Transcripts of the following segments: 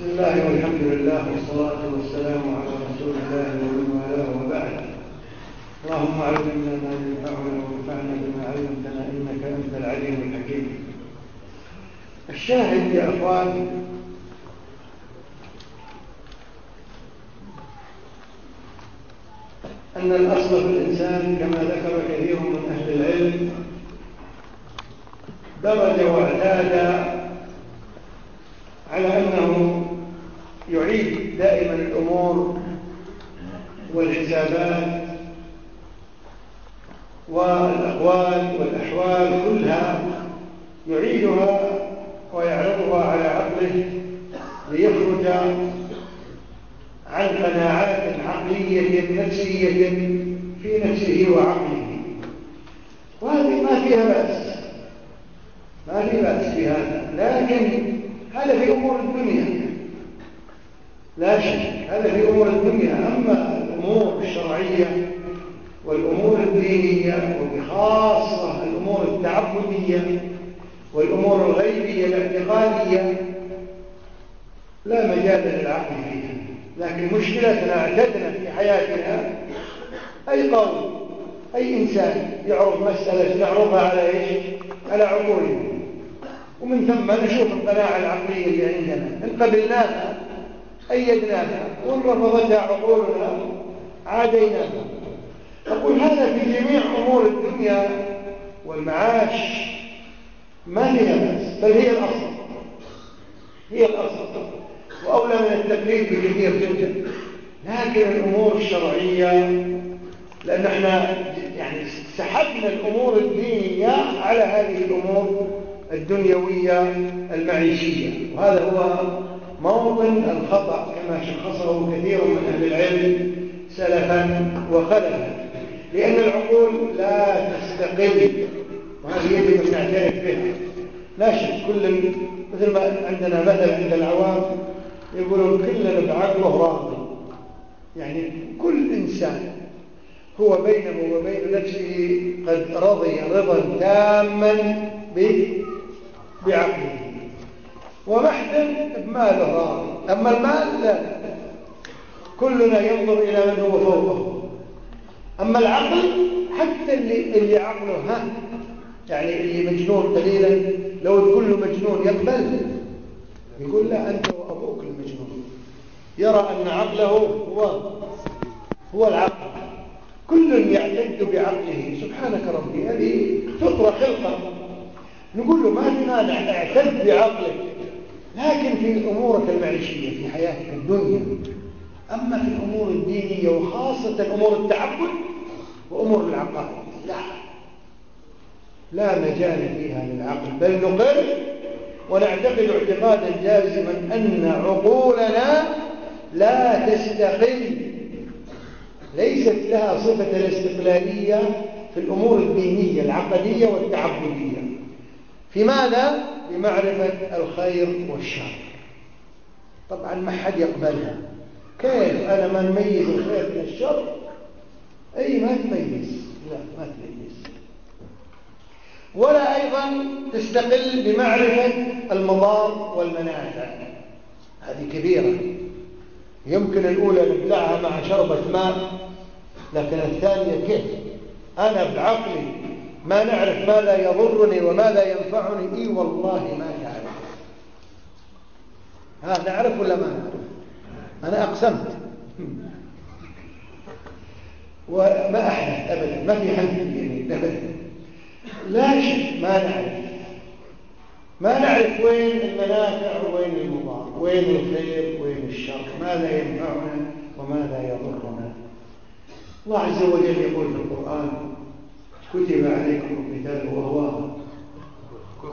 بسم الله والحمد لله والصلاة والسلام على رسول الله ومن والاه وبعد. اللهم علمنا ما ينفعنا وانفعنا بما علمتنا إنك أنت العليم الحكيم. الشاهد يا أخوان أن الأصل في الإنسان كما ذكر كثير من أهل العلم درج واعتاد على أنه يعيد دائما الأمور والحسابات والأقوال والأحوال كلها يعيدها ويعرضها على عقله ليخرج عن قناعات عقلية نفسية في نفسه وعقله. وهذه ما فيها بأس. ما في بأس في هذا. لكن هذا في أمور الدنيا. لا شك هذا في أمور الدنيا أما الأمور الشرعية والأمور الدينية وبخاصة الأمور التعبدية والأمور الغيبية الاعتقادية لا مجال للعقل فيها. لكن مشكلتنا اعتدنا في حياتنا أي قول أي إنسان يعرض مسألة يعرضها على إيش؟ على عقوله ومن ثم نشوف القناعة العقلية اللي عندنا. إن قبلناها أيدناها وإن رفضتها عقولنا عاديناها أقول هذا في جميع أمور الدنيا والمعاش. ما هي بس بل هي الأصل. هي الأصل. وأولى من التقليد بكثير جدا لكن الأمور الشرعية لأن إحنا يعني سحبنا الأمور الدينية على هذه الأمور الدنيوية المعيشية. وهذا هو موطن الخطأ كما شخصه كثير من أهل العلم سلفا وخلفا. لأن العقول لا تستقل وهذه يجب أن نعترف بها. لا شك كل مثل ما عندنا مثل عند العوام يقولون كلنا بعقله راضي. يعني كل إنسان هو بينه وبين نفسه قد رضي رضا تاما بعقله. ومحزن بماله أما المال لا. كلنا ينظر إلى من هو فوقه. أما العقل حتى اللي, اللي عقله ها يعني اللي مجنون قليلا لو تقول له مجنون يقبل. يقول لا أنت وأبوك المجنون. يرى أن عقله هو هو العقل. كل يعتد بعقله. سبحانك ربي هذه فطرة خلقة. نقول له ما في مانع اعتد بعقلك. لكن في أمورك المعيشية في حياتك الدنيا. أما في الأمور الدينية وخاصة أمور التعبد وأمور العقائد لا. لا مجال فيها للعقل بل نقر ونعتقد اعتقادا جازما أن عقولنا لا تستقل. ليست لها صفة الاستقلالية في الأمور الدينية العقدية والتعبدية. في ماذا؟ بمعرفة الخير والشر. طبعا ما حد يقبلها. كيف أنا ما نميز الخير من الشر؟ أي ما تميز. لا ما تميز. ولا أيضا تستقل بمعرفة المضار والمنافع. هذه كبيرة. يمكن الأولى نبلعها مع شربة ماء لكن الثانية كيف؟ أنا بعقلي ما نعرف ما لا يضرني وما لا ينفعني. إي والله ما نعرف ها نعرف ولا ما نعرف؟ أنا أقسمت. وما احدث ابدا. ما في حنف يعني ابدا. لا ما نعرف. ما نعرف وين المنافع وين المضار وين الخير وين الشر. ماذا ينفعنا وماذا يضرنا. الله عز وجل يقول في القرآن كتب عليكم القتال وهو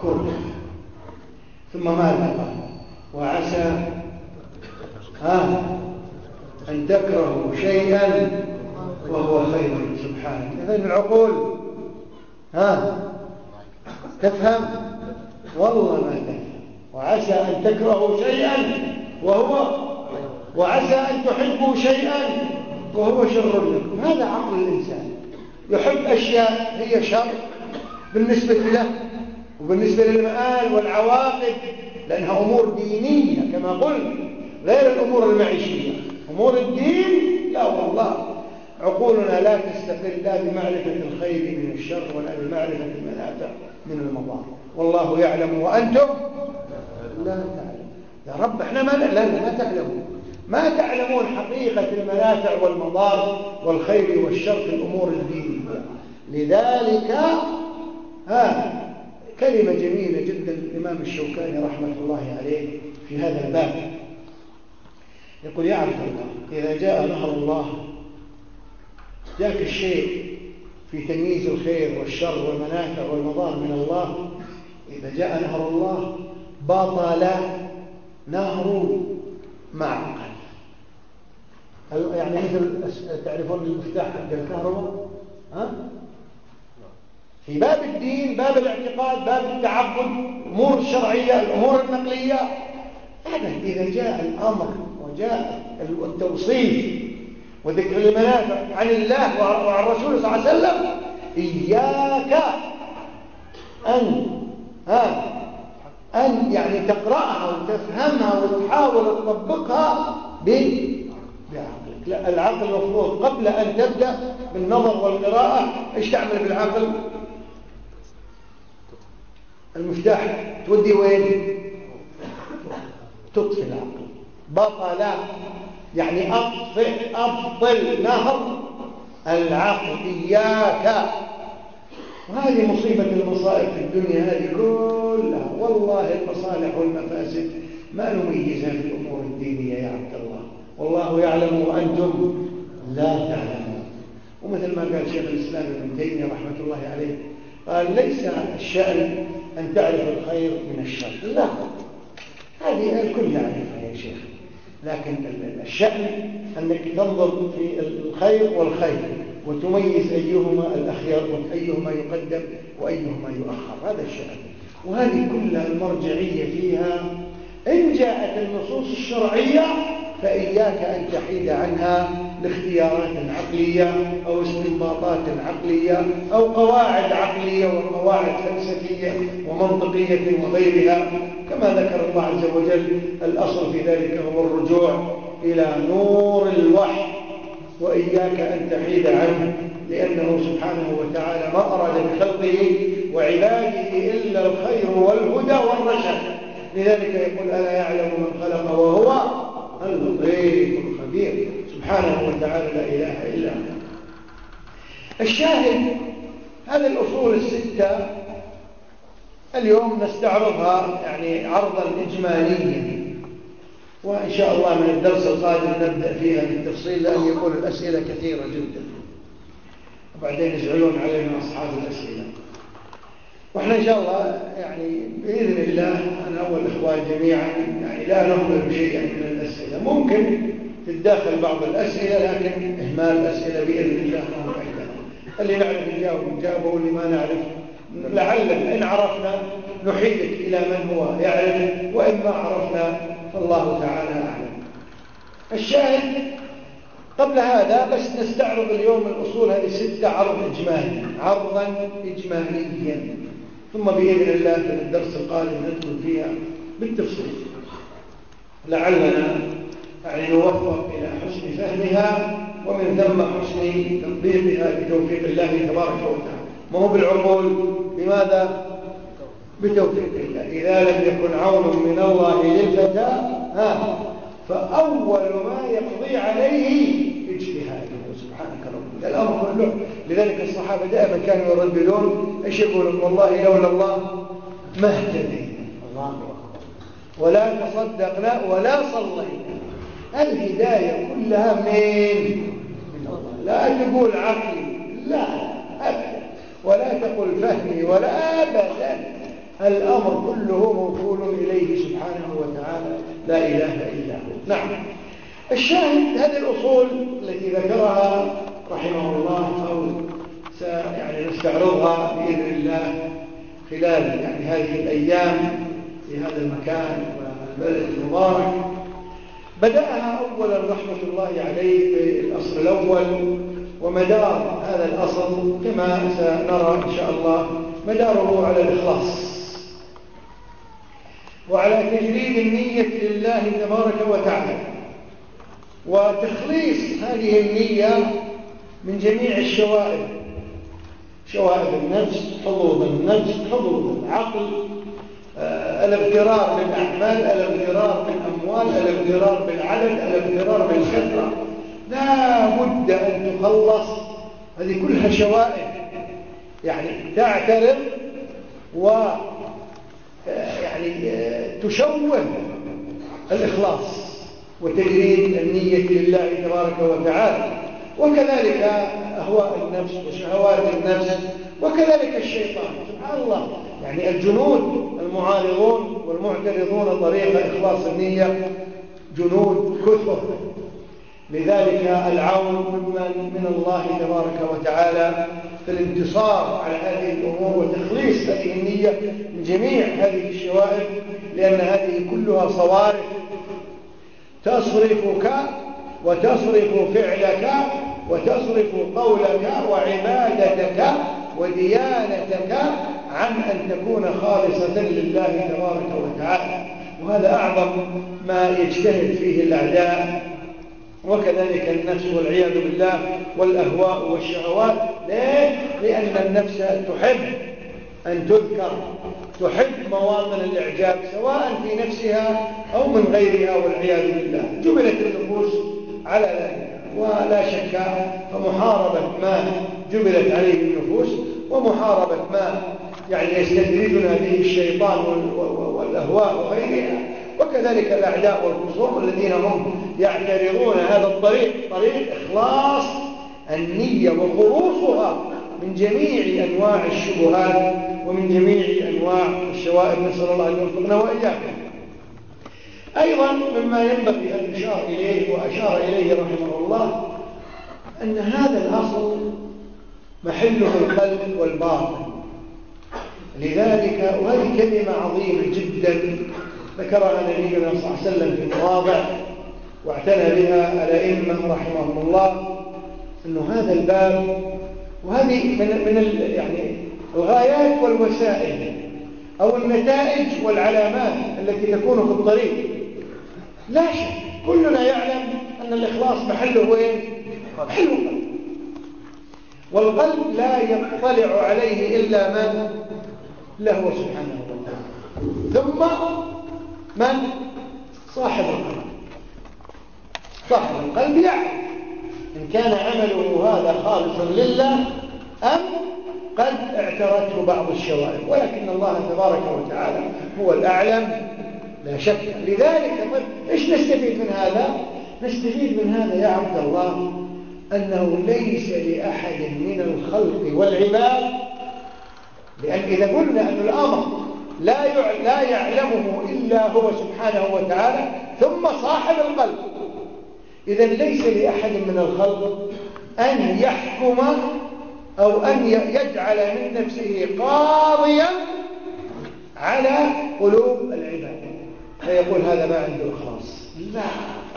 كره ثم ماذا قال؟ وعسى ها أن تكرهوا شيئا وهو خير سبحانه. إذن العقول ها تفهم؟ والله ما تفهم. وعسى أن تكرهوا شيئا وهو وعسى أن تحبوا شيئا وهو شر لكم. هذا عقل الإنسان. يحب أشياء هي شر بالنسبة له وبالنسبة للمآل والعواقب لأنها أمور دينية كما قلت غير الأمور المعيشية. أمور الدين؟ لا والله. عقولنا لا تستقل لا بمعرفة الخير من الشر ولا بمعرفة المنافع من المضار. والله يعلم وأنتم لا تعلم يا رب إحنا ما لا تعلمون ما تعلمون حقيقة المنافع والمضار والخير والشر في الأمور الدينية. لذلك ها كلمة جميلة جدا الإمام الشوكاني رحمة الله عليه في هذا الباب. يقول يا عبد الله إذا جاء نهر الله جاك الشيء في تمييز الخير والشر والمنافع والمضار من الله إذا جاء نهر الله بطل نهر معقل يعني مثل تعرفون المفتاح حق الكهرباء؟ ها؟ في باب الدين باب الاعتقاد باب التعبد الأمور الشرعيه الأمور النقلية. هذا إذا جاء الأمر وجاء التوصيف وذكر المنافع عن الله وعن الرسول صلى الله عليه وسلم إياك ان ها أن يعني تقرأها وتفهمها وتحاول تطبقها لا العقل المفروض قبل أن تبدأ بالنظر والقراءة إيش تعمل بالعقل المفتاح تودي وين؟ تطفي العقل. بطل يعني أطفئ أبطل نهر العقل إياك. وهذه مصيبة المصائب في الدنيا هذه كلها. والله المصالح والمفاسد ما نميزها في الأمور الدينية يا عبد الله. يعلم وأنتم لا تعلمون. ومثل ما قال شيخ الإسلام ابن تيمية رحمة الله عليه قال ليس الشأن أن تعرف الخير من الشر. لا. هذه الكل يعرفها يا شيخ. لكن الشأن أنك تنظر في الخير والخير وتميز أيهما الأخير وأيهما يقدم وأيهما يؤخر. هذا الشأن. وهذه كلها المرجعية فيها إن جاءت النصوص الشرعية فإياك أن تحيد عنها لاختيارات عقلية أو استنباطات عقلية أو قواعد عقلية وقواعد فلسفية ومنطقية وغيرها. كما ذكر الله عز وجل الأصل في ذلك هو الرجوع إلى نور الوحي وإياك أن تحيد عنه لأنه سبحانه وتعالى ما أراد بخلقه وعباده إلا الخير والهدى والرشد لذلك يقول ألا يعلم من خلق وهو اللطيف الخبير سبحانه وتعالى لا إله إلا هو. الشاهد هذه الأصول الستة اليوم نستعرضها يعني عرضا إجماليا. وإن شاء الله من الدرس القادم نبدأ فيها بالتفصيل لأن يكون الأسئلة كثيرة جدا. وبعدين يزعلون علينا أصحاب الأسئلة. وإحنا إن شاء الله يعني بإذن الله أنا والاخوان جميعا يعني لا نهمل شيئا من الأسئلة. ممكن تتداخل بعض الأسئلة لكن إهمال الأسئلة بإذن الله ما هو اللي نعرف نجاوب نجاوب واللي ما نعرف. لعل إن عرفنا نحيلك إلى من هو يعرف وإن ما عرفنا فالله تعالى أعلم. الشاهد قبل هذا بس نستعرض اليوم الأصول هذه ستة عرض إجمالي. عرضا إجماليا. ثم بإذن الله في الدرس القادم ندخل فيها بالتفصيل. لعلنا يعني نوفق إلى حسن فهمها ومن ثم حسن تطبيقها بتوفيق الله تبارك وتعالى. ما هو بالعقول؟ بماذا؟ بتوفيق الله. إذا لم يكن عون من الله للفتى ها فأول ما يقضي عليه الأمر كله لذلك الصحابة دائما كانوا يرددون إيش يقولون والله لولا الله ما اهتدينا. ولا تصدقنا ولا صلينا. الهداية كلها من لا تقول عقلي لا أبدا. ولا تقول فهمي ولا أبدا. الأمر كله موصول إليه سبحانه وتعالى. لا إله إلا هو. نعم. الشاهد هذه الأصول التي ذكرها رحمه الله أو يعني نستعرضها بإذن الله خلال يعني هذه الأيام في هذا المكان والبلد المبارك. بدأها أولا رحمة الله عليه في الأصل الأول ومدار هذا الأصل كما سنرى إن شاء الله مداره على الإخلاص وعلى تجريد النية لله تبارك وتعالى. وتخليص هذه النية من جميع الشوائب. شوائب النفس حظوظ النفس حظوظ العقل آه، الاغترار بالأعمال الاغترار بالأموال الاغترار بالعدد الاغترار بالكثرة لا بد أن تخلص هذه كلها شوائب. يعني تعترف و آه، يعني آه، تشوه الإخلاص وتجريد النية لله تبارك وتعالى. وكذلك أهواء النفس وشهوات النفس وكذلك الشيطان. سبحان الله. يعني الجنود المعارضون والمعترضون طريق إخلاص النية جنود كثر. لذلك العون ممن من الله تبارك وتعالى في الانتصار على هذه الأمور وتخليص هذه النية من جميع هذه الشوائب لأن هذه كلها صوارف تصرفك وتصرف فعلك وتصرف قولك وعبادتك وديانتك عن أن تكون خالصة لله تبارك وتعالى. وهذا أعظم ما يجتهد فيه الأعداء. وكذلك النفس والعياذ بالله والأهواء والشهوات ليه؟ لأن النفس تحب أن تذكر تحب مواطن الإعجاب سواء في نفسها أو من غيرها والعياذ بالله. جبلت النفوس على ذلك ولا شك فمحاربة ما جبلت عليه النفوس ومحاربة ما يعني يستدرجنا به الشيطان والأهواء وغيرها. وكذلك الأعداء والخصوم الذين هم يعترضون هذا الطريق طريق إخلاص النية وخروصها من جميع أنواع الشبهات ومن جميع أنواع الشوائب. نسأل الله أن يوفقنا وإياكم. أيضا مما ينبغي أن يشار إليه وأشار إليه رحمه الله أن هذا الأصل محله القلب والباطن. لذلك وهذه كلمة عظيمة جدا ذكرها نبينا صلى الله عليه وسلم في مواضع واعتنى بها الأئمة رحمهم الله أنه هذا الباب وهذه من من يعني الغايات والوسائل أو النتائج والعلامات التي تكون في الطريق. لا شك. كلنا يعلم أن الإخلاص محله وين؟ محله. القلب والقلب لا يطلع عليه إلا من؟ له سبحانه وتعالى. ثم من؟ صاحب القلب. صاحب القلب يعلم إن كان عمله هذا خالصا لله أم قد اعترته بعض الشوائب. ولكن الله تبارك وتعالى هو الأعلم لا شك. لذلك إيش نستفيد من هذا؟ نستفيد من هذا يا عبد الله أنه ليس لأحد من الخلق والعباد لأن إذا قلنا أن الأمر لا لا يعلمه إلا هو سبحانه وتعالى ثم صاحب القلب. إذا ليس لأحد من الخلق أن يحكم أو أن يجعل من نفسه قاضيا على قلوب العباد. فيقول هذا ما عنده إخلاص لا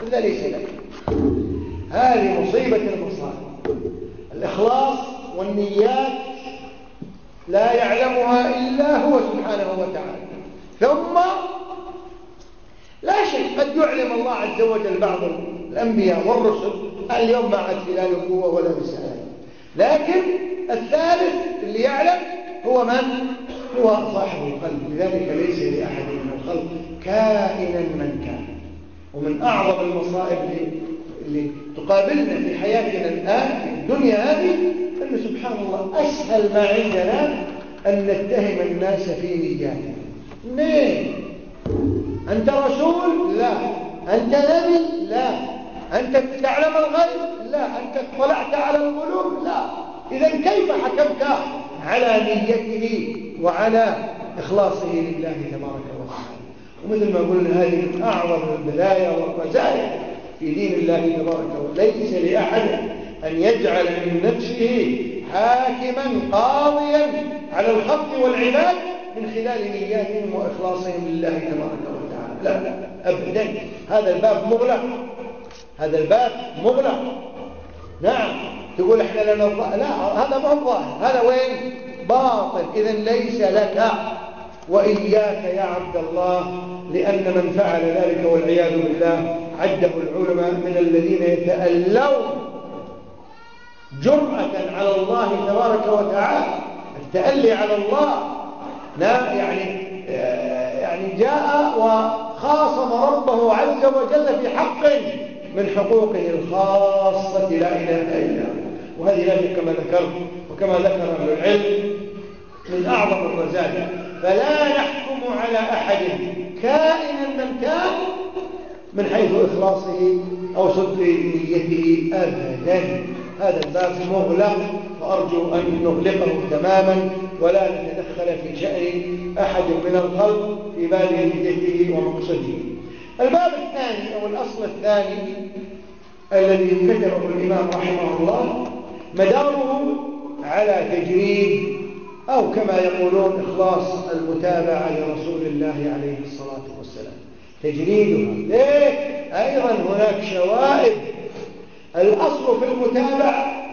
هذا ليس لك هذه مصيبة المصائب الإخلاص والنيات لا يعلمها إلا هو سبحانه وتعالى. ثم لا شيء قد يعلم الله عز وجل بعض الأنبياء والرسل اليوم ما عاد في لا نبوة ولا رسالة. لكن الثالث اللي يعلم هو من؟ هو صاحب القلب. لذلك ليس لأحد من الخلق كائنا من كان ومن أعظم المصائب اللي تقابلنا في حياتنا الآن في الدنيا هذه أن سبحان الله أسهل ما عندنا أن نتهم الناس في نياتهم ليه؟ أنت رسول؟ لا أنت نبي؟ لا أنت تعلم الغيب؟ لا أنت اطلعت على القلوب؟ لا إذا كيف حكمت على نيته وعلى إخلاصه لله تبارك وتعالى ومثل ما قلنا هذه من أعظم البلايا والرزايا في دين الله تبارك وتعالى. ليس لأحد أن يجعل من نفسه حاكما قاضيا على الخلق والعباد من خلال نياتهم وإخلاصهم لله تبارك وتعالى. لا لا أبدا. هذا الباب مغلق. هذا الباب مغلق. نعم. تقول إحنا لنا لا هذا ما هو ظاهر هذا وين؟ باطل. اذا ليس لك وإياك يا عبد الله لأن من فعل ذلك والعياذ بالله عده العلماء من الذين يتألون جرأة على الله تبارك وتعالى. التألي على الله لا يعني يعني جاء وخاصم ربه عز وجل في حق من حقوقه الخاصة لا إله إلا هو. وهذه لا كما ذكرت وكما ذكر أهل العلم من أعظم الرزايا فلا نحكم على أحد كائنا من كان من حيث إخلاصه أو صدق نيته أبدا. هذا الباب مغلق وأرجو أن نغلقه تماما ولا نتدخل في شأن أحد من الخلق في باب نيته ومقصده. الباب الثاني أو الأصل الثاني الذي كتبه الإمام رحمه الله مداره على تجريد أو كما يقولون إخلاص المتابعة لرسول الله عليه الصلاة والسلام. تجريدها ليه؟ أيضا هناك شوائب الأصل في المتابعة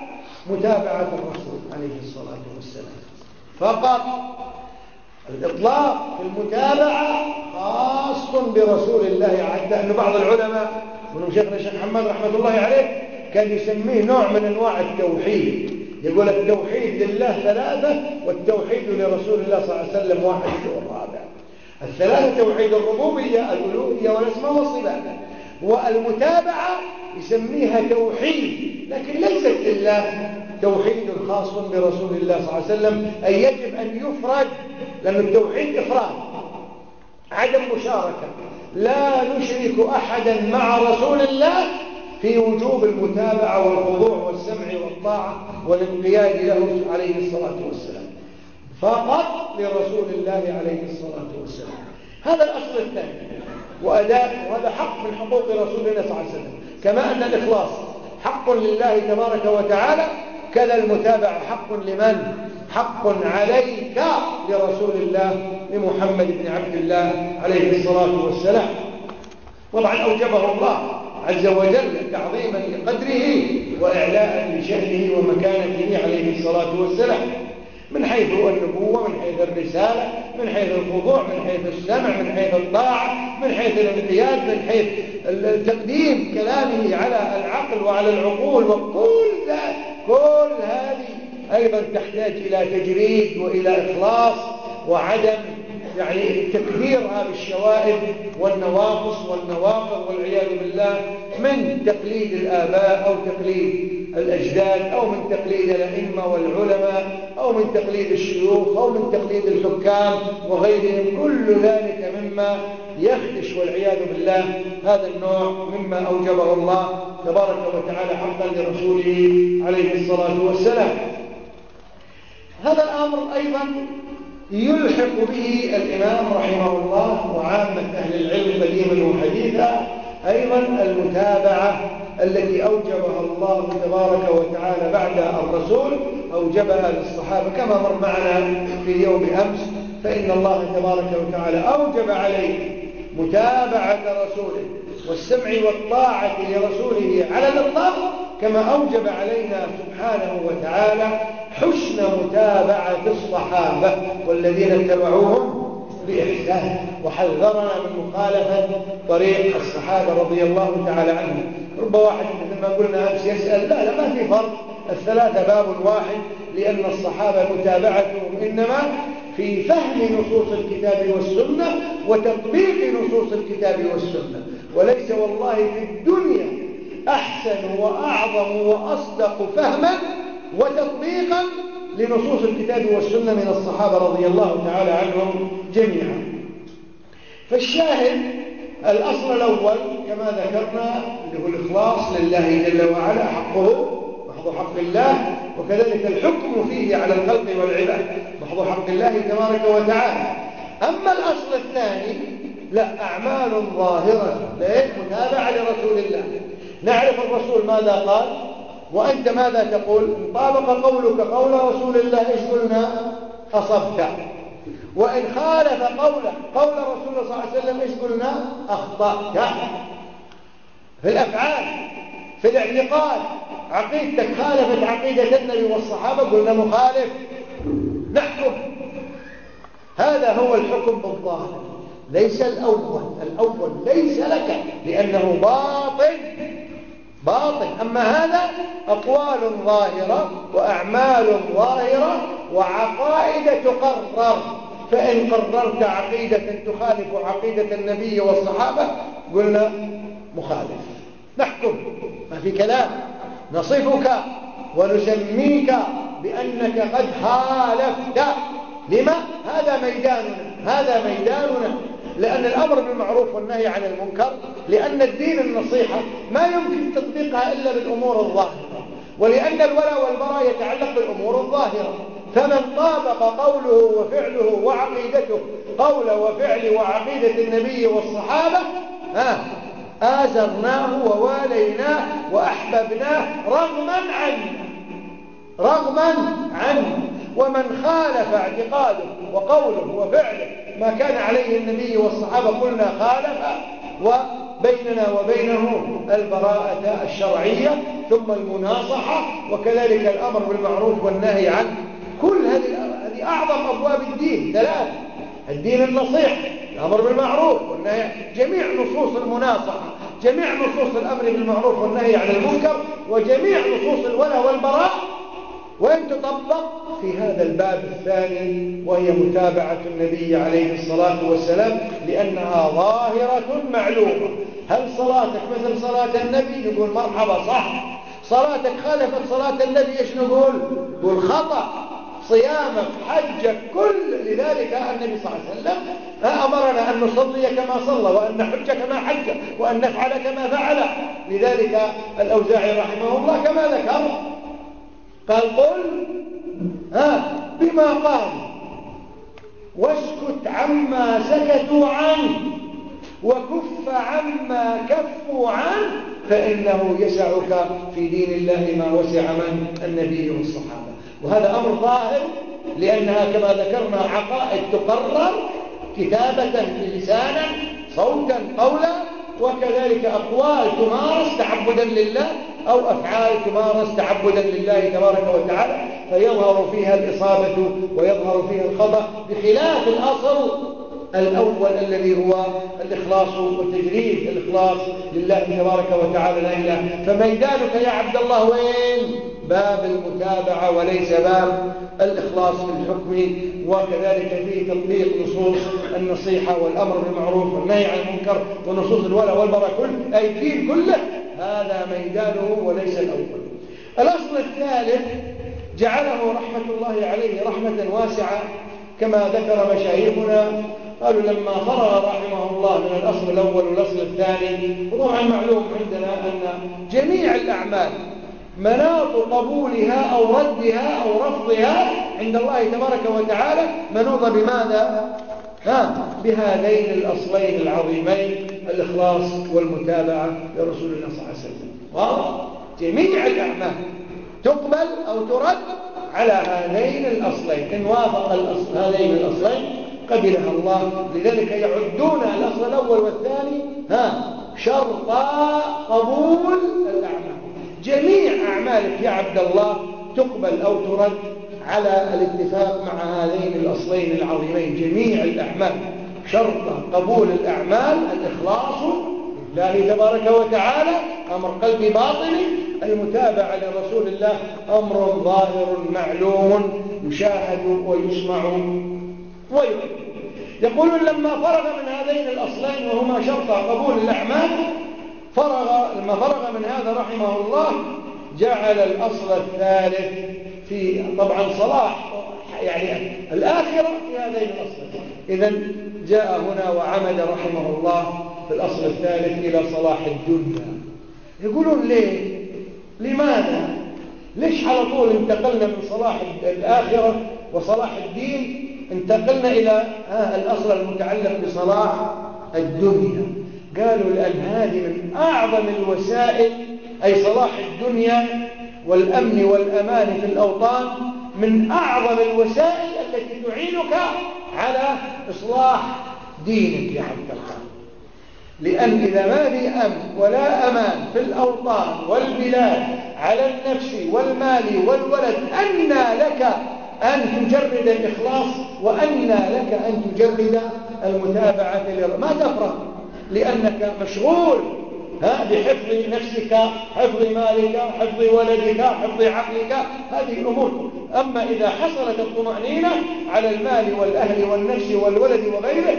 متابعة الرسول عليه الصلاة والسلام. فقط الإطلاق في المتابعة خاص برسول الله حتى أن بعض العلماء منهم شيخنا الشيخ محمد رحمة الله عليه كان يسميه نوع من أنواع التوحيد. يقول التوحيد لله ثلاثة والتوحيد لرسول الله صلى الله عليه وسلم واحد والرابع الثلاثة توحيد الربوبية الألوهية والأسماء والصفات. والمتابعة يسميها توحيد لكن ليست لله توحيد خاص برسول الله صلى الله عليه وسلم. أي يجب أن يفرد لأن التوحيد إفراد. عدم مشاركة. لا نشرك أحدا مع رسول الله في وجوب المتابعة والخضوع والسمع والطاعة والانقياد له عليه الصلاة والسلام. فقط لرسول الله عليه الصلاة والسلام. هذا الأصل الثاني. وأداء وهذا حق من حقوق رسول الله صلى الله عليه وسلم. كما أن الإخلاص حق لله تبارك وتعالى كذا المتابعة حق لمن؟ حق عليك لرسول الله لمحمد بن عبد الله عليه الصلاة والسلام. طبعا أوجبه الله عز وجل تعظيما لقدره وإعلاء لشأنه ومكانته عليه الصلاة والسلام. من حيث النبوة من حيث الرسالة من حيث الخضوع من حيث السمع من حيث الطاعة من حيث الانقياد من حيث تقديم كلامه على العقل وعلى العقول. وكل كل هذه أيضا تحتاج إلى تجريد وإلى إخلاص وعدم يعني تكثيرها بالشوائب والنواقص والنواقض والعياذ بالله من تقليد الآباء أو تقليد الأجداد أو من تقليد الأئمة والعلماء أو من تقليد الشيوخ أو من تقليد الحكام وغيرهم. كل ذلك مما يخدش والعياذ بالله. هذا النوع مما أوجبه الله تبارك وتعالى حقا لرسوله عليه الصلاة والسلام. هذا الأمر أيضا يلحق به الإمام رحمه الله وعامة أهل العلم قديما وحديثا أيضا المتابعة التي أوجبها الله تبارك وتعالى بعد الرسول أوجبها للصحابة. كما مر معنا في يوم أمس فإن الله تبارك وتعالى أوجب عليه متابعة رسوله. والسمع والطاعة لرسوله على الإطلاق كما أوجب علينا سبحانه وتعالى حسن متابعة الصحابة والذين اتبعوهم بإحسان. وحذرنا من مخالفة طريق الصحابة رضي الله تعالى عنهم. رب واحد مثل ما قلنا أمس يسأل لا لا ما في فرق. الثلاثة باب واحد لأن الصحابة متابعتهم إنما في فهم نصوص الكتاب والسنة وتطبيق نصوص الكتاب والسنة. وليس والله في الدنيا أحسن وأعظم وأصدق فهما وتطبيقا لنصوص الكتاب والسنة من الصحابة رضي الله تعالى عنهم جميعا. فالشاهد الأصل الأول كما ذكرنا اللي هو الإخلاص لله جل وعلا حقه محض حق الله وكذلك الحكم فيه على الخلق والعباد محض حق الله تبارك وتعالى. أما الأصل الثاني لا أعمال ظاهرة. ليه متابعة لرسول الله. نعرف الرسول ماذا قال؟ وأنت ماذا تقول؟ طابق قولك قول رسول الله إيش قلنا؟ أصبت. وإن خالف قوله قول رسول الله صلى الله عليه وسلم إيش قلنا؟ أخطأت. في الأفعال في الاعتقاد. عقيدتك خالفت عقيدة النبي والصحابة؟ قلنا مخالف. نحكم. هذا هو الحكم بالظاهر. ليس الأول. الأول ليس لك لأنه باطل. باطل. أما هذا أقوال ظاهرة وأعمال ظاهرة وعقائد تقرر. فإن قررت عقيدة تخالف عقيدة النبي والصحابة قلنا مخالف. نحكم. ما في كلام. نصفك ونسميك بأنك قد خالفت. لما؟ هذا ميداننا. هذا ميداننا. لأن الأمر بالمعروف والنهي عن المنكر لأن الدين النصيحة ما يمكن تطبيقها إلا بالأمور الظاهرة. ولأن الولاء والبراء يتعلق بالأمور الظاهرة. فمن طابق قوله وفعله وعقيدته قول وفعل وعقيدة النبي والصحابة ها آزرناه وواليناه وأحببناه رغما عنه. رغما عنه. ومن خالف اعتقاده وقوله وفعله ما كان عليه النبي والصحابة قلنا خالف وبيننا وبينه البراءة الشرعية ثم المناصحة وكذلك الأمر بالمعروف والنهي عنه. كل هذه أعظم أبواب الدين ثلاث. الدين النصيحة الأمر بالمعروف والنهي جميع نصوص المناصحة جميع نصوص الأمر بالمعروف والنهي عن المنكر وجميع نصوص الولاء والبراء. وإن تطبق في هذا الباب الثاني وهي متابعة النبي عليه الصلاة والسلام لأنها ظاهرة معلومة. هل صلاتك مثل صلاة النبي؟ نقول مرحبا صح. صلاتك خالفت صلاة النبي إيش نقول؟ نقول خطأ. صيامك حجك كل لذلك النبي صلى الله عليه وسلم أمرنا أن نصلي كما صلى وأن نحج كما حج وأن نفعل كما فعل. لذلك الأوزاعي رحمه الله كما ذكر قال قل ها بما قال. واسكت عما سكتوا عنه وكف عما كفوا عنه فإنه يسعك في دين الله ما وسع من النبي والصحابة. وهذا أمر ظاهر لأنها كما ذكرنا عقائد تقرر كتابة لسانا صوتا قولا وكذلك أقوال تمارس تعبدا لله أو أفعال تمارس تعبدا لله تبارك وتعالى فيظهر فيها الإصابة ويظهر فيها الخطأ بخلاف الأصل الأول الذي هو الإخلاص والتجريد الإخلاص لله تبارك وتعالى لا إله. فميدانك يا عبد الله وين؟ باب المتابعة وليس باب الإخلاص في الحكم وكذلك فيه تطبيق نصوص النصيحة والأمر بالمعروف والنهي عن المنكر ونصوص الولاء والبراء كل أي الدين كله. هذا ميدانه وليس الأول. الأصل الثالث جعله رحمة الله عليه رحمة واسعة كما ذكر مشايخنا قالوا لما فرغ رحمه الله من الأصل الأول والأصل الثاني وطبعا معلوم عندنا أن جميع الأعمال مناط قبولها أو ردها أو رفضها عند الله تبارك وتعالى منوضة بماذا؟ ها بهذين الأصلين العظيمين الإخلاص والمتابعة لرسول الله صلى الله عليه وسلم واضح؟ جميع الأعمال تقبل أو ترد على هذين الأصلين إن وافق الأصل هذين الأصلين قبلها الله. لذلك يعدون الأصل الأول والثاني ها شرط قبول الأعمال. جميع أعمالك يا عبد الله تقبل أو ترد على الاتفاق مع هذين الأصلين العظيمين. جميع الأعمال شرط قبول الأعمال الإخلاص لله تبارك وتعالى أمر قلبي باطني المتابعة لرسول الله أمر ظاهر معلوم يشاهد ويسمع ويؤمن يقولون لما فرغ من هذين الأصلين وهما شرط قبول الأعمال فرغ لما فرغ من هذا رحمه الله جعل الأصل الثالث في طبعا صلاح يعني الآخرة في هذين الأصلين. إذا جاء هنا وعمد رحمه الله في الأصل الثالث إلى صلاح الدنيا. يقولون ليه؟ لماذا؟ ليش على طول انتقلنا من صلاح الآخرة وصلاح الدين انتقلنا إلى الأصل المتعلق بصلاح الدنيا؟ قالوا لأن هذه من أعظم الوسائل أي صلاح الدنيا والأمن والأمان في الأوطان من أعظم الوسائل التي تعينك على إصلاح دينك يا عبد الله لأن إذا ما في أمن ولا أمان في الأوطان والبلاد على النفس والمال والولد أنى لك أن تجرد الإخلاص وأن لك أن تجرد المتابعة ما تفرق؟ لأنك مشغول ها بحفظ نفسك حفظ مالك حفظ ولدك حفظ عقلك هذه الأمور. أما إذا حصلت الطمأنينة على المال والأهل والنفس والولد وغيره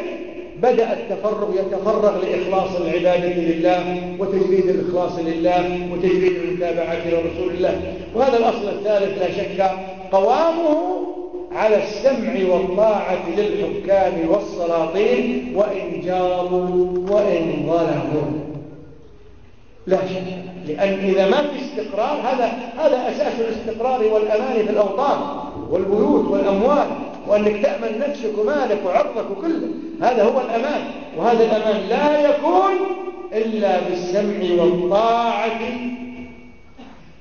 بدأ التفرغ يتفرغ لإخلاص العبادة لله وتجريد الإخلاص لله وتجريد المتابعة لرسول الله. وهذا الأصل الثالث لا شك. قوامه على السمع والطاعة للحكام والسلاطين وإن جاروا وإن ظلموا. لا شك. لأن إذا ما في استقرار هذا هذا أساس الاستقرار والأمان في الأوطان والبيوت والأموال. وأنك تأمن نفسك ومالك وعرضك وكله. هذا هو الأمان. وهذا الأمان لا يكون إلا بالسمع والطاعة.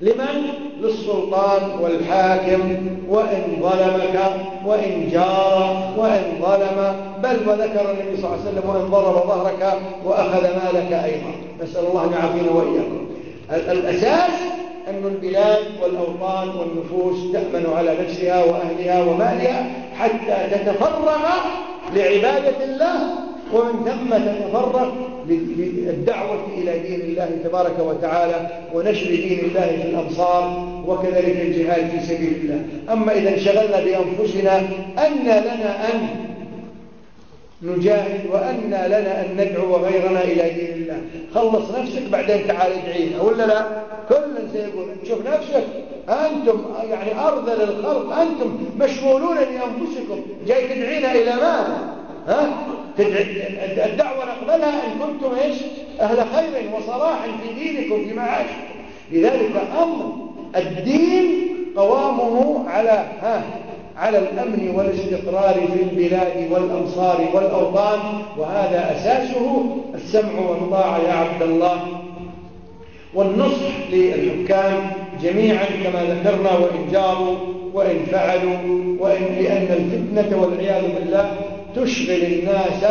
لمن؟ للسلطان والحاكم. وإن ظلمك وإن جار وإن ظلم. بل وذكر النبي صلى الله عليه وسلم وإن ضرب ظهرك وأخذ مالك أيضا. نسأل الله أن يعافينا وإياكم. الأساس أن البلاد والأوطان والنفوس تأمن على نفسها وأهلها ومالها. حتى تتفرغ لعبادة الله ومن ثم تتفرغ للدعوة إلى دين الله تبارك وتعالى ونشر دين الله في الأمصار وكذلك الجهاد في سبيل الله. أما إذا انشغلنا بأنفسنا أن لنا أن نجاهد وأن لنا أن ندعو غيرنا إلى دين الله. خلص نفسك بعدين تعال ادعينا ولا لا؟ كل سيقول تشوف نفسك أنتم يعني أرذل الخلق أنتم مشغولون بأنفسكم. جاي تدعينا إلى ماذا؟ ها؟ الدعوة نقبلها إن كنتم إيش؟ أهل خير وصلاح في دينكم في معاشكم لذلك أمر الدين قوامه على ها؟ على الأمن والاستقرار في البلاد والأمصار والأوطان وهذا أساسه السمع والطاعة يا عبد الله. والنصح للحكام جميعا كما ذكرنا وإن جاروا وإن فعلوا وإن لأن الفتنة والعياذ بالله تشغل الناس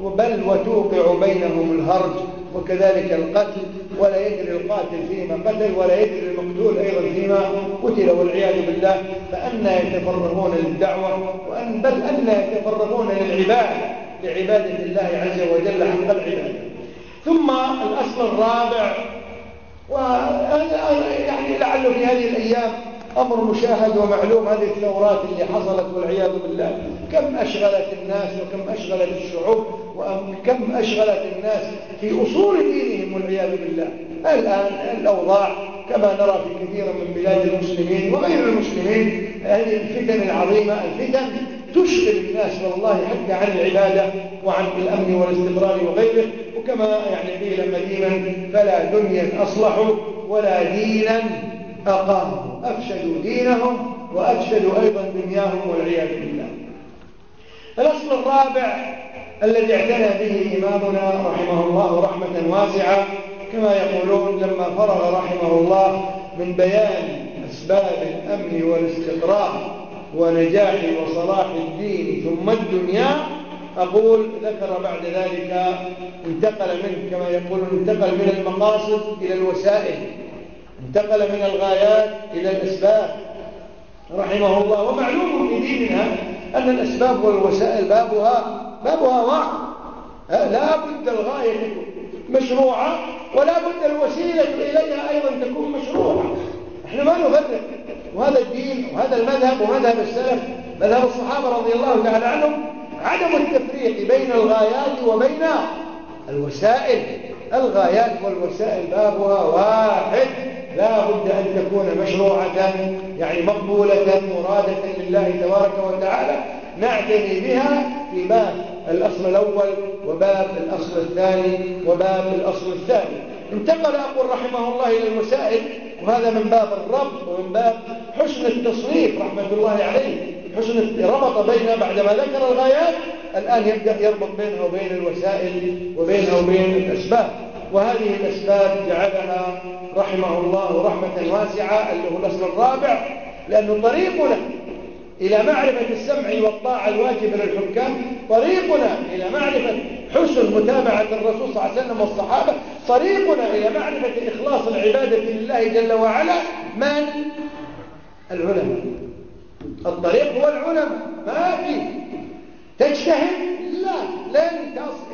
بل وتوقع بينهم الهرج. وكذلك القتل ولا يدري القاتل فيما قتل ولا يدري المقتول أيضا فيما قتل والعياذ بالله. فأنا يتفرغون للدعوة وأن بل أنا يتفرغون للعبادة لعبادة الله عز وجل حق العبادة. ثم الأصل الرابع ويعني لعله في هذه الأيام أمر مشاهد ومعلوم هذه الثورات اللي حصلت والعياذ بالله. كم أشغلت الناس وكم أشغلت الشعوب وكم أشغلت الناس في أصول دينهم والعياذ بالله. الآن الأوضاع كما نرى في كثير من بلاد المسلمين وغير المسلمين هذه الفتن العظيمة الفتن تشغل الناس والله حتى عن العبادة وعن الأمن والاستقرار وغيره. وكما يعني قيل قديما فلا دنيا أصلحوا ولا دينا أقاموا أفسدوا دينهم وأفسدوا أيضا دنياهم والعياذ بالله. الأصل الرابع الذي اعتنى به إمامنا رحمه الله رحمة واسعة كما يقولون لما فرغ رحمه الله من بيان أسباب الأمن والاستقرار ونجاح وصلاح الدين ثم الدنيا أقول ذكر بعد ذلك انتقل من كما يقولون انتقل من المقاصد إلى الوسائل. انتقل من الغايات إلى الأسباب. رحمه الله. ومعلوم في ديننا أن الأسباب والوسائل بابها بابها واحد لا بد الغاية مشروعة ولا بد الوسيلة إليها أيضا تكون مشروعة. إحنا ما نفرق. وهذا الدين وهذا المذهب ومذهب السلف مذهب الصحابة رضي الله تعالى عنهم عدم التفريق بين الغايات وبين الوسائل. الغايات والوسائل بابها واحد. لا بد أن تكون مشروعة يعني مقبولة مرادة لله تبارك وتعالى نعتني بها في باب الأصل الأول وباب الأصل الثاني وباب الأصل الثاني. انتقل أقول رحمه الله إلى المسائل وهذا من باب الربط ومن باب حسن التصنيف رحمة الله عليه. حسن ربط بين بعدما ذكر الغايات الآن يبدأ يربط بينها وبين الوسائل وبينها وبين الأسباب. وهذه الأسباب جعلها رحمه الله رحمة واسعة اللي هو الأصل الرابع لأنه طريقنا إلى معرفة السمع والطاعة الواجبة للحكام طريقنا إلى معرفة حسن متابعة الرسول صلى الله عليه وسلم والصحابة طريقنا إلى معرفة إخلاص العبادة لله جل وعلا من؟ العلماء. الطريق هو العلماء. ما في. تجتهد؟ لا. لن تصل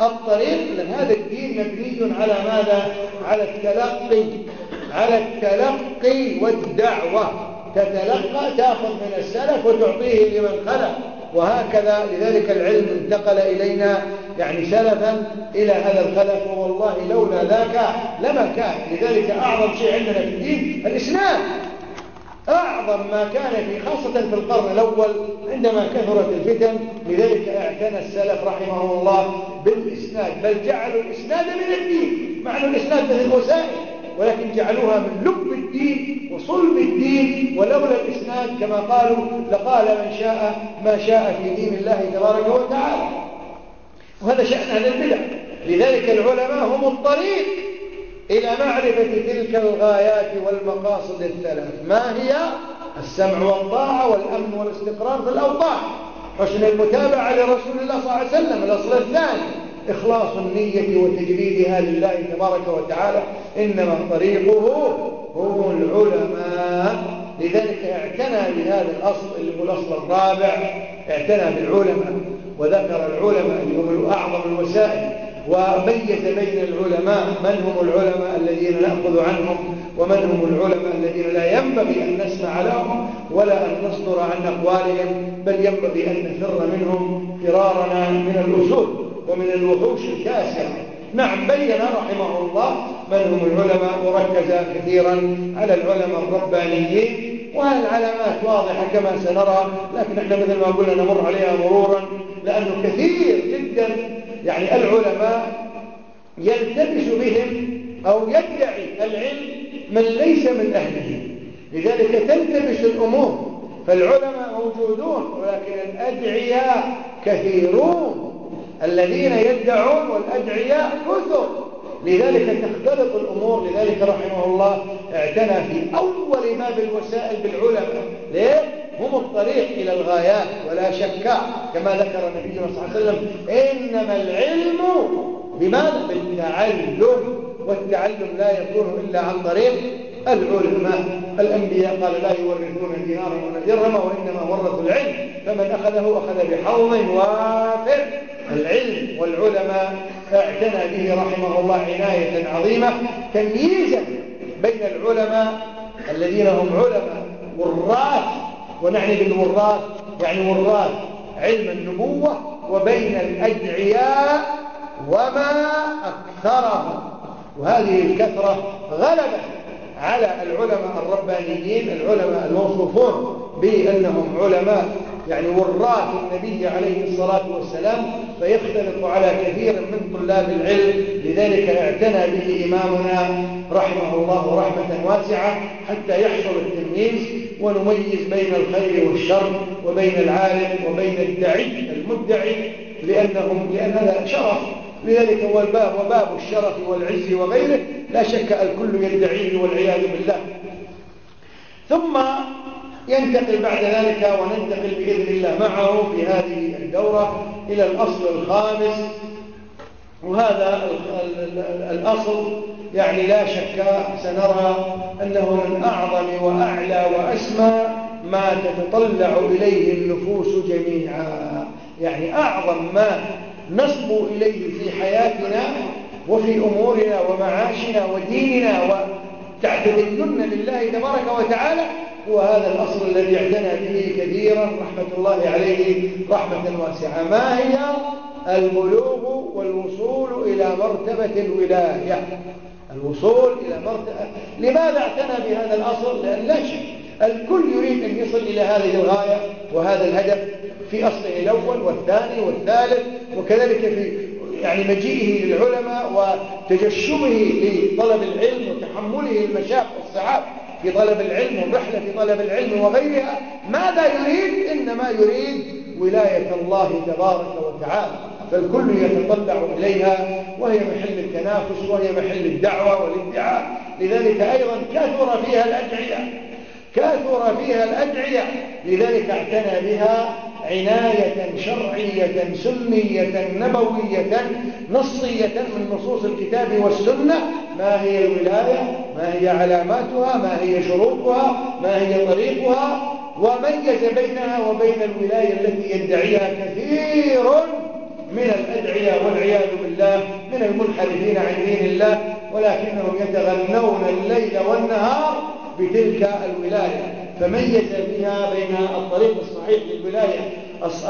الطريق لأن هذا الدين مبني على ماذا؟ على التلقي. على التلقي والدعوة. تتلقى تأخذ من السلف وتعطيه لمن خلق. وهكذا لذلك العلم انتقل إلينا يعني سلفا إلى هذا الخلف. والله لولا ذاك لما كان. لذلك أعظم شيء عندنا في الدين الإسلام. أعظم ما كان في خاصة في القرن الأول عندما كثرت الفتن لذلك أعتنى السلف رحمه الله بالإسناد بل جعلوا الإسناد من الدين. مع أن الإسناد من الوسائل ولكن جعلوها من لب الدين وصلب الدين ولولا الإسناد كما قالوا لقال من شاء ما شاء في دين الله تبارك وتعالى. وهذا شأن أهل البدع. لذلك العلماء هم الطريق إلى معرفة تلك الغايات والمقاصد الثلاث. ما هي؟ السمع والطاعة والأمن والاستقرار في الأوطان. حسن المتابعة لرسول الله صلى الله عليه وسلم الأصل الثاني. إخلاص النية وتجريدها لله تبارك وتعالى. إنما طريقه هم العلماء. لذلك اعتنى بهذا الأصل اللي هو الأصل الرابع اعتنى بالعلماء. وذكر العلماء اللي أعظم الوسائل. وميز بين العلماء من هم العلماء الذين نأخذ عنهم ومن هم العلماء الذين لا ينبغي أن نسمع لهم ولا أن نصدر عن أقوالهم بل ينبغي أن نفر منهم فرارنا من الأسود ومن الوحوش الكاسرة نعم بين رحمه الله من هم العلماء وركز كثيرا على العلماء الربانيين والعلامات واضحة كما سنرى لكن إحنا مثل ما قلنا نمر عليها مرورا لأنه كثير جدا يعني العلماء يلتبس بهم أو يدعي العلم من ليس من أهله. لذلك تلتبس الأمور. فالعلماء موجودون ولكن الأدعياء كثيرون. الذين يدعون والأدعياء كثر. لذلك تختلط الأمور لذلك رحمه الله اعتنى في أول باب الوسائل بالعلماء ليه؟ هم الطريق إلى الغايات ولا شك كما ذكر النبي صلى الله عليه وسلم إنما العلم بماذا؟ بالتعلم والتعلم لا يكون إلا عن طريق العلماء الأنبياء قال لا يورثون دينارا ولا درهما وإنما ورثوا العلم. فمن أخذه أخذ بحوض وافر. العلم والعلماء اعتنى به رحمه الله عناية عظيمة تمييزا بين العلماء الذين هم علماء وراث. ونعني بالوراث يعني وراث علم النبوة وبين الأدعياء وما أكثرهم. وهذه الكثرة غلبت على العلماء الربانيين العلماء الموصوفون بأنهم علماء يعني وراث النبي عليه الصلاة والسلام فيختلط على كثير من طلاب العلم. لذلك اعتنى به إمامنا رحمه الله رحمة واسعة حتى يحصل التمييز ونميز بين الخير والشر وبين العالم وبين الدعي المدعي لأنهم لأن هذا شرف. لذلك هو الباب وباب الشرف والعز وغيره لا شك الكل يدعيه والعياذ بالله. ثم ينتقل بعد ذلك وننتقل بإذن الله معه في هذه الدورة إلى الأصل الخامس. وهذا الأصل يعني لا شك سنرى أنه من أعظم وأعلى وأسمى ما تتطلع إليه النفوس جميعا. يعني أعظم ما نصبو إليه في حياتنا وفي أمورنا ومعاشنا وديننا وتعتدلن لله تبارك وتعالى هو هذا الأصل الذي اعتنى به كثيرا رحمة الله عليه رحمة واسعة. ما هي؟ البلوغ والوصول إلى مرتبة الولاية. الوصول إلى مرتبة. لماذا اعتنى بهذا الأصل؟ لأن لا شك الكل يريد أن يصل إلى هذه الغاية وهذا الهدف. في أصله الأول والثاني والثالث وكذلك في يعني مجيئه للعلماء وتجشمه لطلب العلم وتحمله المشاق والصعاب في طلب العلم والرحلة في طلب العلم وغيرها ماذا يريد؟ إنما يريد ولاية الله تبارك وتعالى. فالكل يتطلع إليها وهي محل التنافس وهي محل الدعوة والادعاء. لذلك أيضا كثر فيها الأدعية كثر فيها الأدعية. لذلك اعتنى بها عناية شرعية سنية نبوية نصية من نصوص الكتاب والسنة. ما هي الولاية؟ ما هي علاماتها؟ ما هي شروطها؟ ما هي طريقها؟ وميز بينها وبين الولاية التي يدعيها كثير من الأدعية والعياذ بالله من المنحرفين عن دين الله ولكنهم يتغنون الليل والنهار بتلك الولاية. فميز بها بين الطريق الصحيح للولاية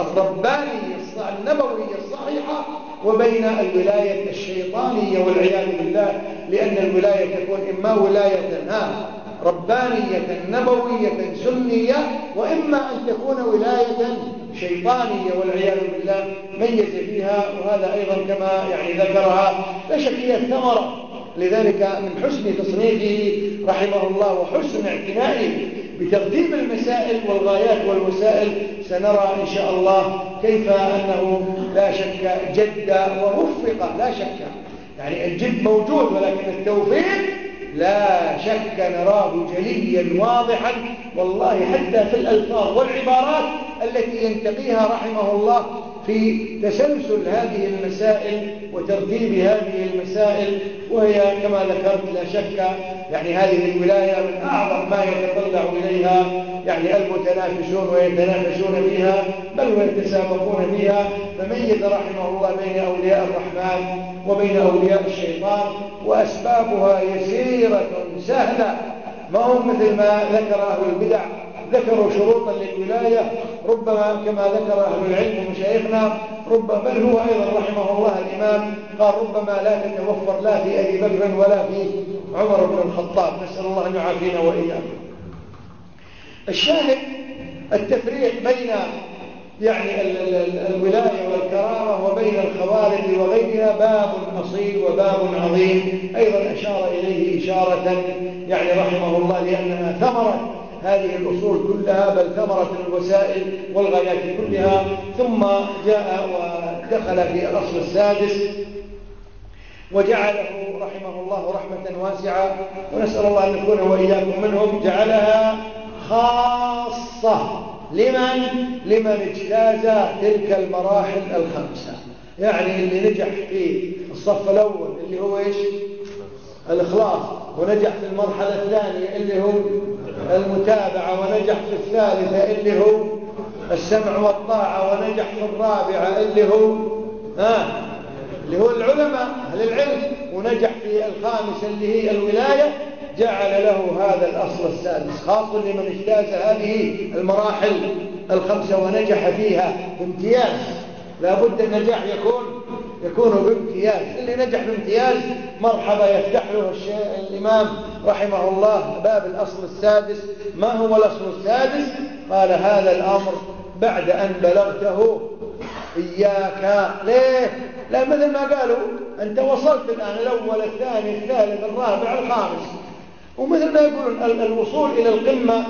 الربانية النبوية الصحيحة وبين الولاية الشيطانية والعياذ بالله لأن الولاية تكون إما ولاية ها ربانية نبوية سنية وإما أن تكون ولاية شيطانية والعياذ بالله. ميز فيها وهذا أيضا كما يعني ذكرها لا شك هي الثمرة. لذلك من حسن تصنيفه رحمه الله وحسن اعتنائه بترتيب المسائل والغايات والوسائل سنرى إن شاء الله كيف أنه لا شك جد ووفق. لا شك. يعني الجد موجود ولكن التوفيق لا شك نراه جليا واضحا والله حتى في الألفاظ والعبارات التي ينتقيها رحمه الله في تسلسل هذه المسائل وترتيب هذه المسائل وهي كما ذكرت لا شك يعني هذه الولاية من أعظم ما يتطلع إليها يعني المتنافسون ويتنافسون فيها بل ويتسابقون فيها. فميز رحمه الله بين أولياء الرحمن وبين أولياء الشيطان وأسبابها يسيرة سهلة. ما هو مثل ما ذكر أهل البدع ذكروا شروطا للولاية ربما كما ذكر أهل العلم ومشايخنا ربما بل هو أيضا رحمه الله الإمام قال ربما لا تتوفر لا في أبي بكر ولا في عمر بن الخطاب. نسأل الله أن يعافينا وإياكم. الشاهد التفريق بين يعني الولاية والكرامة وبين الخوارج وغيرها باب أصيل وباب عظيم. أيضا أشار إليه إشارة يعني رحمه الله لأنها ثمرة هذه الأصول كلها بل ثمرة الوسائل والغايات كلها. ثم جاء ودخل في الأصل السادس وجعله رحمه الله رحمة واسعة. ونسأل الله أن نكون وإياكم منهم. جعلها خاصة. لمن؟ لمن اجتاز تلك المراحل الخمسة. يعني اللي نجح في الصف الأول اللي هو إيش؟ الإخلاص. ونجح في المرحلة الثانية اللي هو المتابعة ونجح في الثالثة اللي هو السمع والطاعة ونجح في الرابعة اللي هو ها؟ اللي هو العلماء أهل العلم ونجح في الخامسة اللي هي الولاية. جعل له هذا الأصل السادس خاص لمن اجتاز هذه المراحل الخمسة ونجح فيها بامتياز. لا بد النجاح يكون يكون بامتياز. اللي نجح بامتياز مرحبا يفتح له الإمام رحمه الله باب الأصل السادس. ما هو الأصل السادس؟ قال هذا الأمر بعد أن بلغته. إياك. ليه؟ لا مثل ما قالوا أنت وصلت الآن الأول الثاني الثالث الرابع الخامس. ومثل ما يقولون الوصول إلى القمة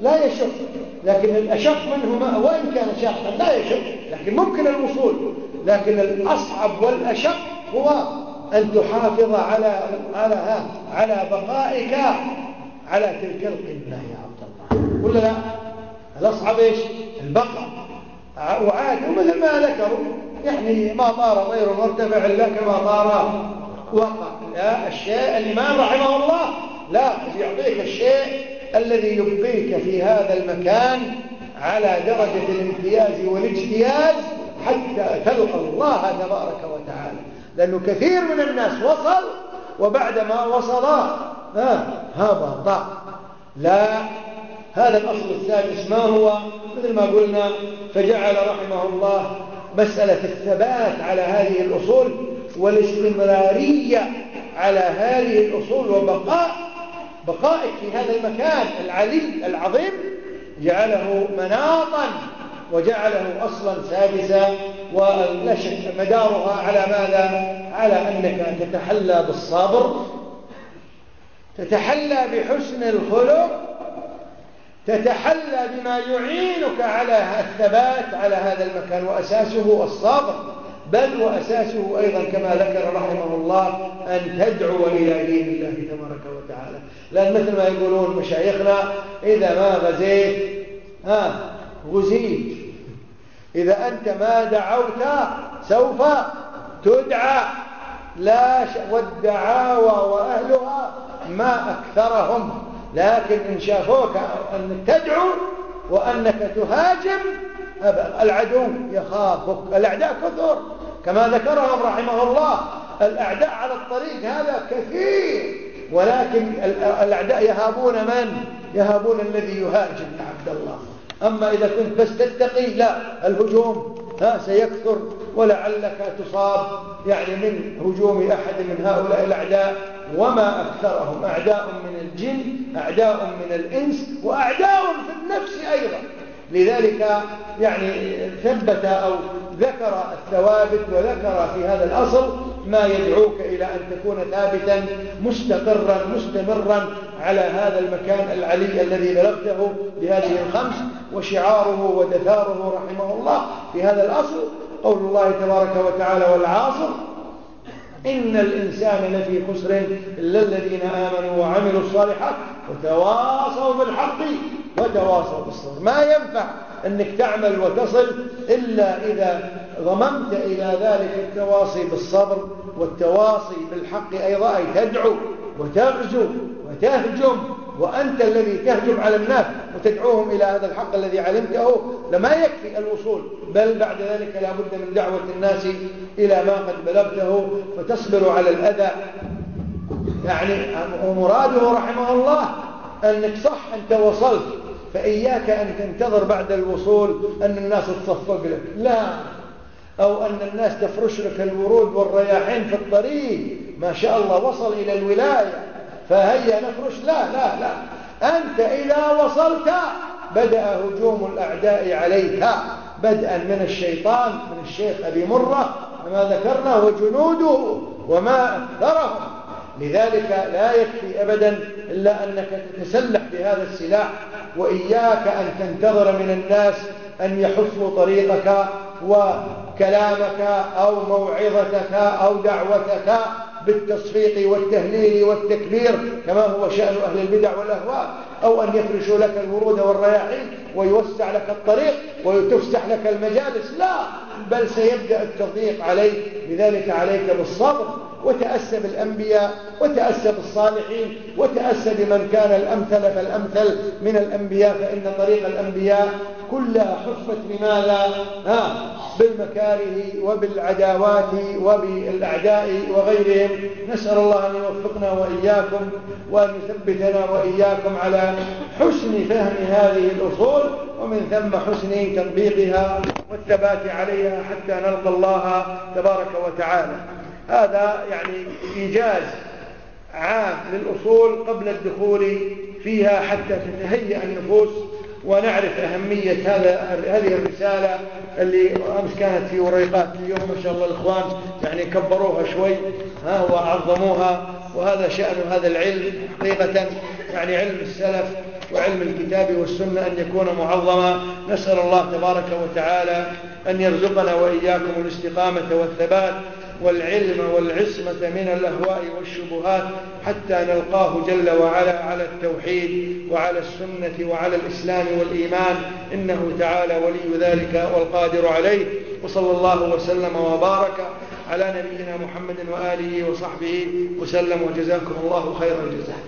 لا يشق لكن الأشق منهما وإن كان شاقا لا يشق لكن ممكن الوصول. لكن الأصعب والأشق هو أن تحافظ على على على بقائك على تلك القمة يا عبد الله. ولا لا؟ الأصعب إيش؟ البقاء. وعاد ومثل ما ذكروا يعني ما طار طير مرتفع إلا كما طار وقع. لا الشيء الإمام رحمه الله لا يعطيك الشيء الذي يبقيك في هذا المكان على درجة الامتياز والإجتياز حتى تلقى الله تبارك وتعالى. لأنه كثير من الناس وصل وبعدما وصل ها هبط لا هذا الأصل السادس ما هو؟ مثل ما قلنا فجعل رحمه الله مسألة الثبات على هذه الأصول والاستمرارية على هذه الأصول وبقاء بقائك في هذا المكان العلي العظيم جعله مناطا وجعله أصلا سادسا ولا شك مدارها على ماذا؟ على أنك تتحلى بالصبر تتحلى بحسن الخلق تتحلى بما يعينك على الثبات على هذا المكان وأساسه الصبر. بل وأساسه أيضا كما ذكر رحمه الله أن تدعو إلى دين الله تبارك وتعالى. لأن مثل ما يقولون مشايخنا إذا ما غزيت ها غزيت إذا أنت ما دعوت سوف تدعى. لا ش... والدعاوى وأهلها ما أكثرهم. لكن إن شافوك أن تدعو وأنك تهاجم العدو يخافك. الأعداء كثر. كما ذكرهم رحمه الله الأعداء على الطريق هذا كثير. ولكن الأعداء يهابون من؟ يهابون الذي يهاجم يا عبد الله. أما إذا كنت بس تتقي لا الهجوم ها سيكثر ولعلك تصاب يعني من هجوم أحد من هؤلاء الأعداء. وما أكثرهم أعداء من الجن أعداء من الإنس وأعداء في النفس أيضا. لذلك يعني ثبت أو ذكر الثوابت وذكر في هذا الأصل ما يدعوك إلى أن تكون ثابتا مستقرا مستمرا على هذا المكان العلي الذي بلغته بهذه الخمس وشعاره ودثاره رحمه الله في هذا الأصل. قول الله تبارك وتعالى والعاصر إن الإنسان لفي خسر إلا الذين آمنوا وعملوا الصالحات وتواصوا بالحق وتواصوا بالصبر. ما ينفع أنك تعمل وتصل إلا إذا ضممت إلى ذلك التواصي بالصبر والتواصي بالحق أيضا أي تدعو وتغزو وتهجم وأنت الذي تهجم على الناس وتدعوهم إلى هذا الحق الذي علمته لما يكفي الوصول. بل بعد ذلك لا بد من دعوة الناس إلى ما قد بلغته فتصبر على الأذى. يعني ومراده رحمه الله أنك صح أنت وصلت. فإياك أن تنتظر بعد الوصول أن الناس تصفق لك. لا. أو أن الناس تفرش لك الورود والرياحين في الطريق. ما شاء الله وصل إلى الولاية. فهيا نفرش. لا لا لا. أنت إذا وصلت بدأ هجوم الأعداء عليك بدءا من الشيطان من الشيخ أبي مرة كما ذكرنا وجنوده وما أكثرهم. لذلك لا يكفي أبدا إلا أنك تتسلح بهذا السلاح وإياك أن تنتظر من الناس أن يحفوا طريقك وكلامك أو موعظتك أو دعوتك بالتصفيق والتهليل والتكبير كما هو شأن أهل البدع والأهواء أو أن يفرشوا لك الورود والرياحين ويوسع لك الطريق وتفسح لك المجالس. لا بل سيبدأ التضييق عليك لذلك عليك بالصبر. وتأسى بالأنبياء وتأسى بالصالحين وتأسى بمن كان الأمثل فالأمثل من الأنبياء فإن طريق الأنبياء كلها حفت بماذا؟ ها بالمكاره وبالعداوات وبالأعداء وغيرهم نسأل الله أن يوفقنا وإياكم وأن يثبتنا وإياكم على حسن فهم هذه الأصول ومن ثم حسن تطبيقها والثبات عليها حتى نلقى الله تبارك وتعالى هذا يعني إيجاز عام للأصول قبل الدخول فيها حتى تتهيأ النفوس ونعرف أهمية هذا هذه الرسالة اللي أمس كانت في وريقات اليوم ما شاء الله الإخوان يعني كبروها شوي ها وعظموها وهذا شأن هذا العلم حقيقة يعني علم السلف وعلم الكتاب والسنة أن يكون معظما. نسأل الله تبارك وتعالى أن يرزقنا وإياكم الاستقامة والثبات والعلم والعصمة من الأهواء والشبهات حتى نلقاه جل وعلا على التوحيد وعلى السنة وعلى الإسلام والإيمان. إنه تعالى ولي ذلك والقادر عليه. وصلى الله وسلم وبارك على نبينا محمد وآله وصحبه وسلم. وجزاكم الله خير الجزاء.